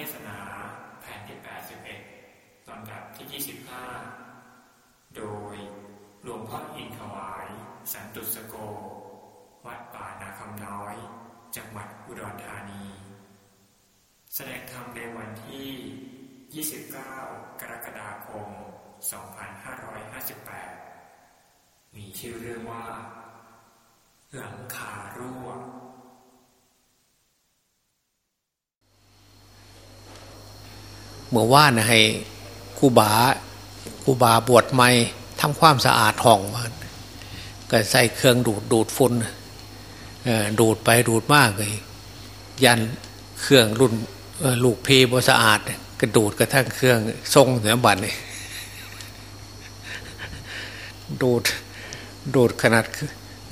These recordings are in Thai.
เทศนาแผ่นที่ 81ลำดับที่ 25 โดยหลวงพ่ออินถวาย สันตุสโก วัดป่านาคำน้อย จังหวัดอุดรธานี แสดงธรรมในวันที่ 29 กรกฎาคม 2558 มีชื่อเรื่องว่า หลังคารั่ว เมื่อว่านให้คูบาคูบาบวชใหม่ทำความสะอาดห้องมันก็ใส่เครื่องดูดดูดฝุ่นดูดไปดูดมากเลย ยันเครื่องรุ่นลูกพีบสะอาดก็ดูดกระทั่งเครื่องทรงเหนือบัตรนี่ดูดดูดขนาด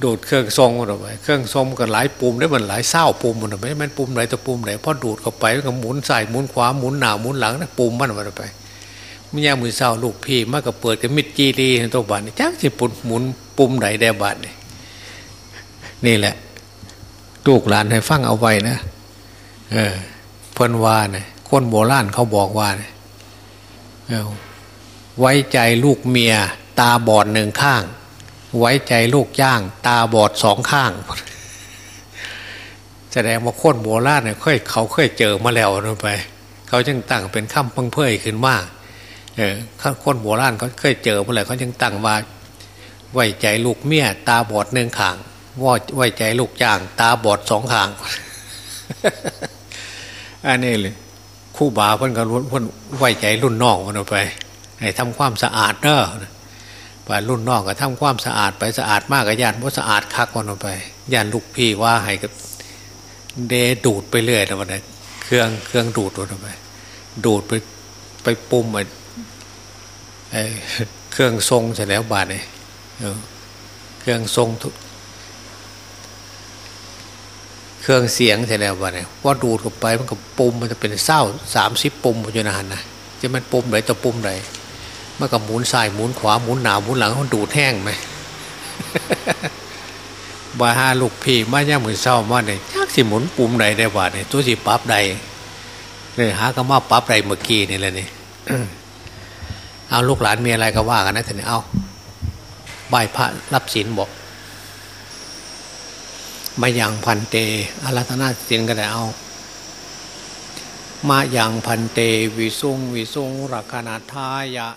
ดูดเครื่องทรงมันออกไปเครื่องทรงกันหลายปุ่มได้มันหลายเศร้าปุ่มมันออกไปมันปุ่มไหนตัวปุ่มไหนพอดูดเข้าไปก็หมุนใส่หมุนขวาหมุนหน้าหมุนหลังนะปุ่มมันออกไปไม่ยากมือเศร้าลูกพี่มากกับเปิดกับมิดจีรีตัวบัตรนี่จังสิปุ่มหมุนปุ่มไหนได้บัตรนี่นี่แหละลูกหลานให้ฟังเอาไว้นะเออเพิ่นว่าเนี่ยคนโบราณเขาบอกว่าเนี่ยไว้ใจลูกเมีย ตาบอดหนึ่งข้าง ไว้ใจลูกย่าง ตาบอดสองข้างแสดงว่าคนโบราณเนี่ยเคยเขาเคยเจอมาแล้วนะไป เขาจึงตั้งเป็นคำพังเพยขึ้นมาเออคนโบราณเขาเคยเจอมาแล้วเขาจึงตั้งว่า ไว้ใจลูกเมียตาบอดหนึ่งข้างว่าไว้ใจลูกย่าง ตาบอดสองข้างอันนี้เลยคู่บาเพิ่นก็รุ่นเพิ่นไว้ใจรุ่นน้องมันไปให้ทำความสะอาดเด้อไปรุ่นน้องก็ทำความสะอาดไปสะอาดมากกับยานเพราะสะอาดคักมันไปยานลูกพี่ว่าให้กับเดดูดไปเรื่อยนะวันนี้เครื่องเครื่องดูดมันไป ดูดไปไปปุ่มไอ้เครื่องทรงเสร็จแล้วบาดเนี่ยเครื่องทรงเครื่องเสียงเสร็จแล้ววะเลยว่าดูดเข้าไปมันก็ปุ่มมันจะเป็นเศร้าสามสิบปุ่มอยู่นานนะจะมันปุ่มไหนต่อปุ่มไหน มันก็หมุนซ้ายหมุนขวาหมุนหนาหมุนหลังมันดูดแห้งไหมบาฮาลูกพี่มาย่ามือเศร้ามาเนี่ยชักสิหมุนปุ่มไหนได้บ่าเนี่ยตัวสิปั๊บใดเนี่ยหาก็มาปั๊บใดเมื่อกี้นี่แหละนี่เอาลูกหลานมีอะไรก็ว่ากันนะท่านเอาใบพระรับศีลบอกมาอย่างพันเตอารัตนาสินก็ได้เอา มาอย่างพันเต วิสุงวิสุงรักนาทายะ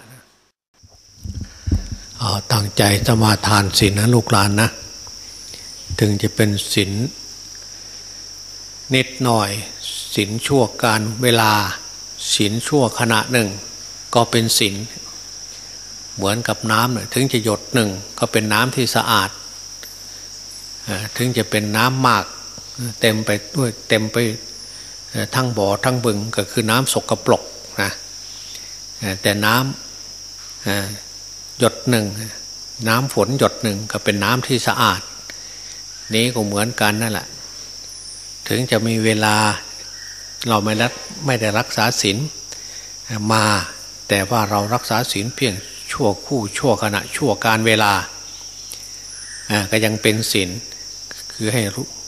เอาตั้งใจจะมาทานศีลนะลูกหลานนะ ถึงจะเป็นศีลนิดหน่อยศีลชั่วการเวลาศีลชั่วขณะหนึ่ง ก็เป็นศีลเหมือนกับน้ำถึงจะหยดหนึ่งก็เป็นน้ำที่สะอาด ถึงจะเป็นน้ำมากเต็มไปด้วยเต็มไปทั้งบ่อทั้งบึงก็คือน้ำสกปรกนะแต่น้ำ หยดหนึ่งน้ำฝนหยดหนึ่งก็เป็นน้ำที่สะอาด นี้ก็เหมือนกันนั่นแหละ ถึงจะมีเวลาเราไม่รักไม่ได้รักษาศีลมา แต่ว่าเรารักษาศีลเพียงชั่วคู่ชั่วขณะชั่วการเวลาก็ยังเป็นศีลคือให้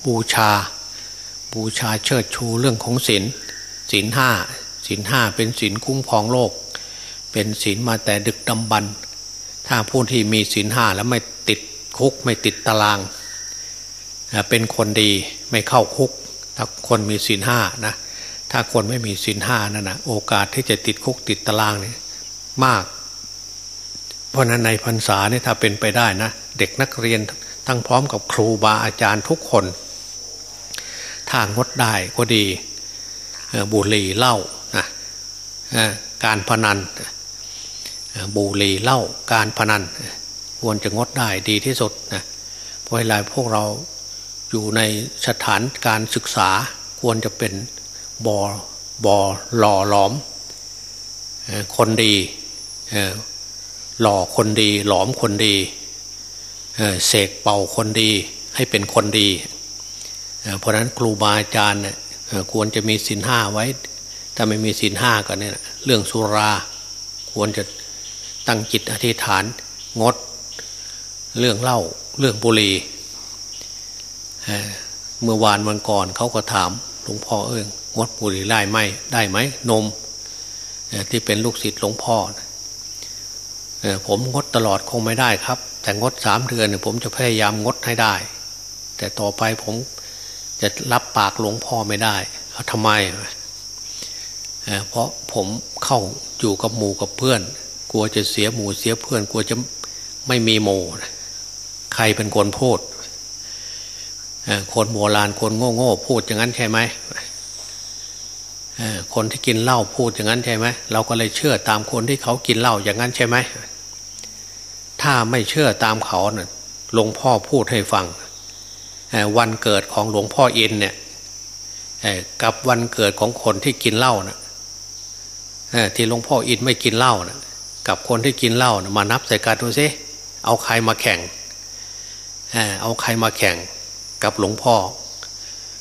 บูชา บูชาเชิดชูเรื่องของศีลศีลห้าศีลห้าเป็นศีลคุ้มครองโลก เป็นศีลมาแต่ดึกดำบรร ถ้าผู้ที่มีศีลห้าแล้วไม่ติดคุกไม่ติดตาราง เป็นคนดีไม่เข้าคุก ถ้าคนมีศีลห้านะถ้าคนไม่มีศีลห้านั่นนะโอกาสที่จะติดคุกติดตารางเนี่ยมาก เพราะนั้นในพรรษาเนี่ยถ้าเป็นไปได้นะ เด็กนักเรียนทั้งพร้อมกับครูบาอาจารย์ทุกคน ถ้างดได้ก็ดีบุหรี่เหล้านะการพนัน บุหรี่เหล้าการพนัน ควรจะงดได้ดีที่สุดนะเพราะเวลาพวกเราอยู่ในสถานการศึกษาควรจะเป็นบอบอหล่อหลอม คนดีหล่อคนดีหลอมคนดีเสกเป่าคนดีให้เป็นคนดี เพราะนั้นครูบาอาจารย์ควรจะมีศีลห้าไว้ ถ้าไม่มีศีลห้าก็เนี่ยเรื่องสุราควรจะ ตั้งจิตอธิษฐาน งด เรื่องเล่าเรื่องบุหรี่เมื่อวานวันก่อนเขาก็ถามหลวงพ่อเอิงงดบุหรี่ได้ไหมได้ไหมนมที่เป็นลูกศิษย์หลวงพ่อผมงดตลอดคงไม่ได้ครับ แต่งดสามเดือนผมจะพยายามงดให้ได้ แต่ต่อไปผมจะรับปากหลวงพ่อไม่ได้เขาทำไมเพราะผมเข้าอยู่กับหมู่กับเพื่อน กลัวจะเสียหมู่เสียเพื่อน กลัวจะไม่มีหมู่ใครเป็นคนพูดคนโบราณคนโง่โง่พูดอย่างนั้นใช่ไหมคนที่กินเหล้าพูดอย่างนั้นใช่ไหมเราก็เลยเชื่อตามคนที่เขากินเหล้าอย่างนั้นใช่ไหมถ้าไม่เชื่อตามเขาเนะ่ยหลวงพ่อพูดให้ฟังวันเกิดของหลวงพ่อเอินเนี่ยกับวันเกิดของคนที่กินเหล้านะที่หลวงพ่ออินไม่กินเหล้านะ กับคนที่กินเหล้านะมานับใส่กันดูซิเอาใครมาแข่งเอาใครมาแข่งกับหลวงพ่อ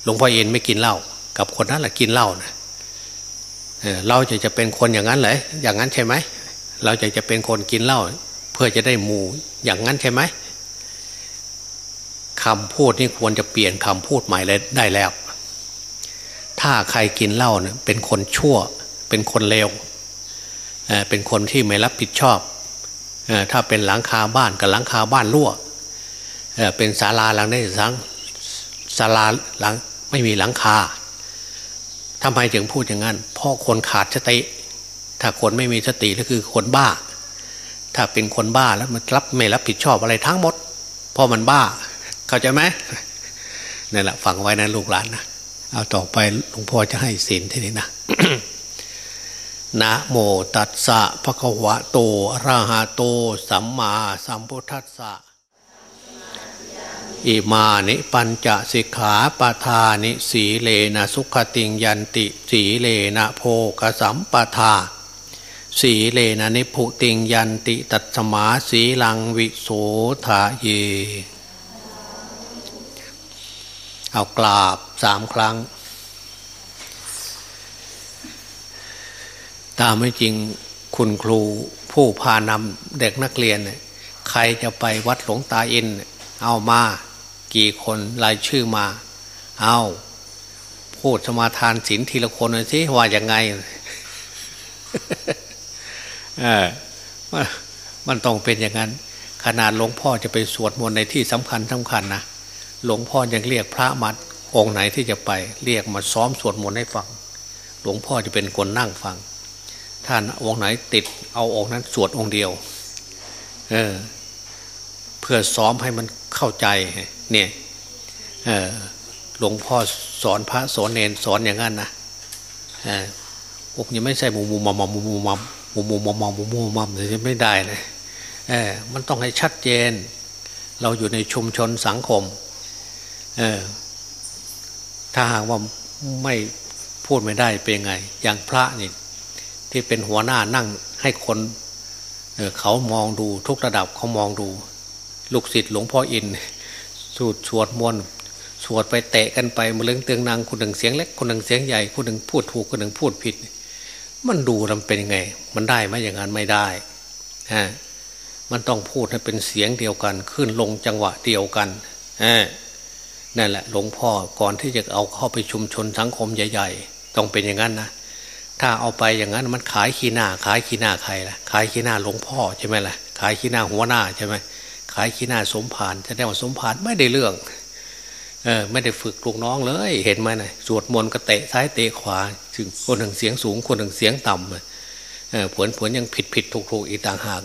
หลวงพ่อเอินไม่กินเหล้ากับคนนั้นแหละกินเหล้านะเราจะจะเป็นคนอย่างนั้นเลยอย่างนั้นใช่ไหมเราจะจะเป็นคนกินเหล้าเพื่อจะได้หมูอย่างนั้นใช่ไหมคำพูดนี่ควรจะเปลี่ยนคำพูดใหม่เลยได้แล้ว ถ้าใครกินเหล้าเนี่ยเป็นคนชั่ว เป็นคนเลว เป็นคนที่ไม่รับผิดชอบ ถ้าเป็นหลังคาบ้านกับหลังคาบ้านรั่วเป็นศาลาหลังได้สังศาลาหลังไม่มีหลังคาทำไมถึงพูดอย่างนั้นเพราะคนขาดสติ ถ้าคนไม่มีสติก็คือคนบ้า ถ้าเป็นคนบ้าแล้วมันรับไม่รับผิดชอบอะไรทั้งหมด เพราะมันบ้า เข้าใจไหมนี่แหละฟังไว้นะลูกหลานนะเอาต่อไปหลวงพ่อจะให้ศีลที่นี้นะ นะโมตัสสะภะคะวะโตอะระหะโต สัมมาสัมพุทธัสสะอิมานิปัญจสิกขาปทานิสีเลนะสุขติงยันติ สีเลนะโพกสัมปทา สีเลนะนิพุติงยันติตัตสมาสีลังวิโสทาเย เอากราบสามครั้ง ตามไม่จริงคุณครูผู้พานำเด็กนักเรียน ใครจะไปวัดหลวงตาอิน เอามา กี่คนรายชื่อมา เอาพูดสมาทานศีลทีละคนเลยสิว่าอย่างไงเออมันต้องเป็นอย่างนั้น ขนาดหลวงพ่อจะไปสวดมนต์ในที่สำคัญสำคัญนะหลวงพ่อยังเรียกพระมัดองค์ไหนที่จะไป เรียกมาซ้อมสวดมนต์ให้ฟัง หลวงพ่อจะเป็นคนนั่งฟัง ท่านองค์ไหนติดเอาองค์นั้นสวดองค์เดียว เออ เพื่อซ้อมให้มันเข้าใจ เนี่ยหลวงพ่อสอนพระสอนเนนสอนอย่างนั้นนะพวกนี้ไม่ใช่มุมมุมมมมุมมุมมมุมมุมมมมุมมุมมมจะไม่ได้เลยเออมันต้องให้ชัดเจน เราอยู่ในชุมชนสังคม เออถ้าหากว่าไม่พูดไม่ได้เป็นไง อย่างพระนี่ ที่เป็นหัวหน้านั่งให้คนเขามองดูทุกระดับเขามองดู ลูกศิษย์หลวงพ่ออินสูดสวดมนต์สวดไปเตะกันไปมาเลื่องเตืองนางคนหนึ่งเสียงเล็กคนหนึ่งเสียงใหญ่คนหนึ่งพูดถูกคนหนึ่งพูดผิด มันดูมันเป็นยังไง มันได้ไหมอย่างนั้นไม่ได้ฮะมันต้องพูดให้เป็นเสียงเดียวกัน ขึ้นลงจังหวะเดียวกันฮะนั่นแหละหลวงพ่อก่อนที่จะเอาเข้าไปชุมชนสังคมใหญ่ ๆ ต้องเป็นอย่างนั้นนะ ถ้าเอาไปอย่างนั้นมันขายขี้หน้า ขายขี้หน้าใครล่ะ ขายขี้หน้าหลวงพ่อใช่ไหมล่ะ ขายขี้หน้าหัวหน้าใช่ไหมขายขี้หน้าสมผานแสดงว่าสมผานไม่ได้เรื่อง เออไม่ได้ฝึกลูกน้องเลย เห็นไหมนะสวดมนต์ก็เตะซ้ายเตะขวา ถึงคนหนึ่งเสียงสูงคนหนึ่งเสียงต่ำเออผลผลยังผิดผิดถูกถูกอีกต่างหาก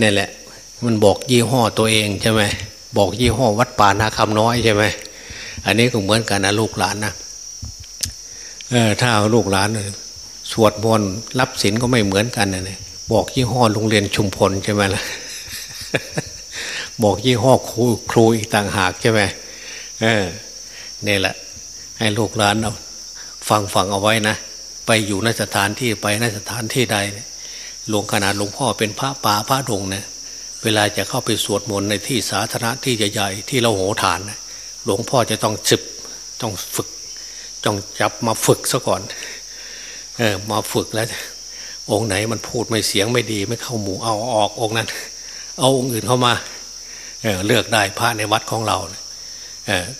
นี่แหละ มันบอกยี่ห้อตัวเองใช่ไหมบอกยี่ห้อวัดป่านาคำน้อยใช่ไหมอันนี้ก็เหมือนกันนะลูกหลานนะเออถ้าลูกหลาน สวดมนต์รับศีลก็ไม่เหมือนกันนะเนี่ยบอกยี่ห้อโรงเรียนชุมพลใช่ไหมล่ะบอกยี่ห้อครูครูอีกต่างหากใช่ไหมเออนี่แหละ ให้ลูกหลานเอาฟังฟังเอาไว้นะไปอยู่นสถานที่ไปนสถานที่ใดหลวงขนาดหลวงพ่อเป็นพระป่าพระดงเนี่ยเวลาจะเข้าไปสวดมนต์ในที่สาธารณะที่ใหญ่ๆที่เราโหฐานนะหลวงพ่อจะต้องจึบต้องฝึกต้องจับมาฝึกซะก่อน เออมาฝึกแล้ว องค์ไหนมันพูดไม่เสียงไม่ดี ไม่เข้าหมู่เอาออกองค์นั้น เอาองค์อื่นเข้ามาเเลือกได้พระในวัดของเรา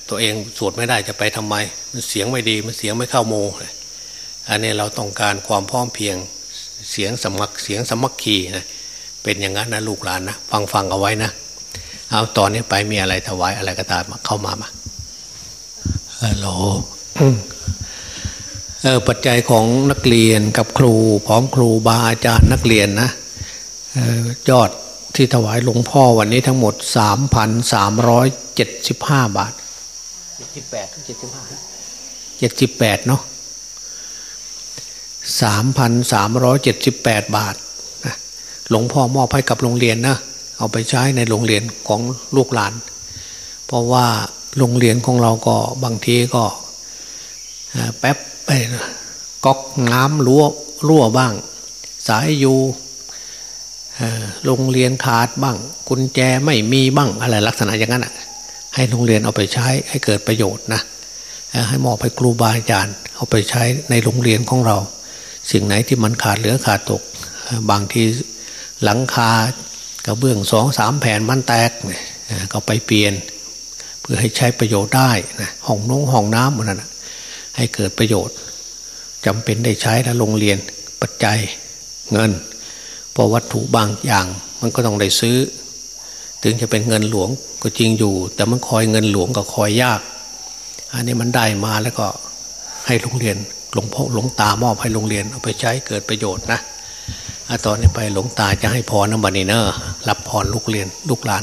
ตัวเองสวดไม่ได้จะไปทำไม มันเสียงไม่ดีมันเสียงไม่เข้าโมอันนี้เราต้องการความพร้อมเพียงเสียงสมัครเสียงสมัคคีนะเป็นอย่างนั้นนะลูกหลานนะฟังฟังเอาไว้นะเอาตอนนี้ไปมีอะไรถวายอะไรก็ตามเข้ามามาฮัลโหล ปัจจัยของนักเรียนกับครูพร้อมครูบาอาจารย์นักเรียนนะยอดที่ถวายหลวงพ่อวันนี้ทั้งหมดสามพันสามร้อยเจ็ดสิบห้าบาทเจ็ดสิบแปดเจ็ดสิบห้าเจ็ดสิบแปดเนาะสามพันสามร้อยเจ็ดสิบแปดบาทหลวงพ่อมอบให้กับโรงเรียนนะ เอาไปใช้ในโรงเรียนของลูกหลาน เพราะว่าโรงเรียนของเราก็บางทีก็แป๊บ ไปก๊อกน้ำรั่วรั่วบ้าง สายอยู่โรงเรียนขาดบ้าง กุญแจไม่มีบ้างอะไรลักษณะอย่างนั้นอะให้โรงเรียนเอาไปใช้ให้เกิดประโยชน์นะให้มอบให้ครูบาอาจารย์เอาไปใช้ในโรงเรียนของเรา สิ่งไหนที่มันขาดเหลือขาดตก บางทีหลังคากระเบื้องสองสามแผ่นมันแตกก็ไปเปลี่ยน เพื่อให้ใช้ประโยชน์ได้นะห้องน้องห้องน้ำมันนะ ให้เกิดประโยชน์จำเป็นได้ใช้แล้วโรงเรียนปัจจัยเงินเพราะวัตถุบางอย่าง มันก็ต้องได้ซื้อ ถึงจะเป็นเงินหลวงก็จริงอยู่ แต่มันคอยเงินหลวงก็คอยยาก อันนี้มันได้มาแล้วก็ให้โรงเรียนหลวงพ่อหลวงตามอบให้โรงเรียนเอาไปใช้เกิดประโยชน์นะตอนนี้ไปหลวงตาจะให้พรน้ำบันนีเนอร์รับพรลูกเรียนลูกหลาน